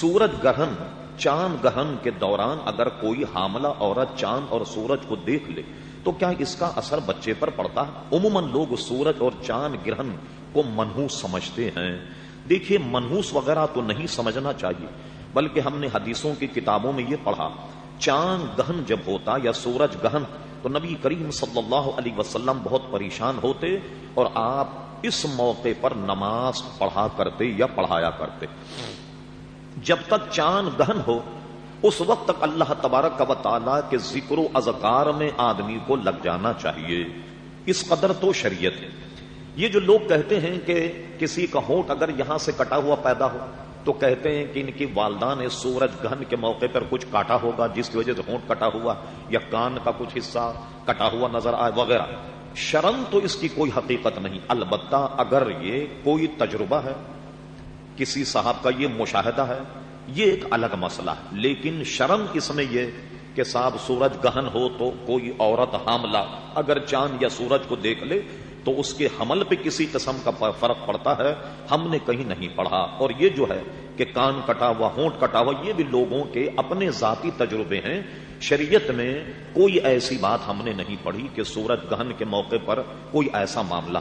سورج گہن چاند گہن کے دوران اگر کوئی حاملہ عورت چاند اور سورج کو دیکھ لے، تو کیا اس کا اثر بچے پر پڑتا؟ ہے عموماً لوگ سورج اور چاند گرہن کو منہوس سمجھتے ہیں۔ دیکھیے منہوس وغیرہ تو نہیں سمجھنا چاہیے، بلکہ ہم نے حدیثوں کی کتابوں میں یہ پڑھا، چاند گہن جب ہوتا یا سورج گہن تو نبی کریم صلی اللہ علیہ وسلم بہت پریشان ہوتے اور آپ اس موقع پر نماز پڑھا کرتے یا پڑھایا کرتے۔ جب تک چاند گہن ہو، اس وقت تک اللہ تبارک و تعالیٰ کے ذکر و اذکار میں آدمی کو لگ جانا چاہیے۔ اس قدر تو شریعت ہے۔ یہ جو لوگ کہتے ہیں کہ کسی کا ہونٹ اگر یہاں سے کٹا ہوا پیدا ہو، تو کہتے ہیں کہ ان کی والدہ نے سورج گہن کے موقع پر کچھ کاٹا ہوگا، جس کی وجہ سے ہونٹ کٹا ہوا یا کان کا کچھ حصہ کٹا ہوا نظر آئے وغیرہ۔ شرم تو اس کی کوئی حقیقت نہیں، البتہ اگر یہ کوئی تجربہ ہے کسی صاحب کا یہ مشاہدہ ہے، یہ ایک الگ مسئلہ ہے۔ لیکن شرم اس میں یہ کہ صاحب سورج گہن ہو تو کوئی عورت حاملہ اگر چاند یا سورج کو دیکھ لے تو اس کے حمل پہ کسی قسم کا فرق پڑتا ہے۔ ہم نے کہیں نہیں پڑھا۔ اور یہ جو ہے کہ کان کٹا ہوا، ہونٹ کٹا ہوا، یہ بھی لوگوں کے اپنے ذاتی تجربے ہیں۔ شریعت میں کوئی ایسی بات ہم نے نہیں پڑھی کہ سورج گہن کے موقع پر کوئی ایسا معاملہ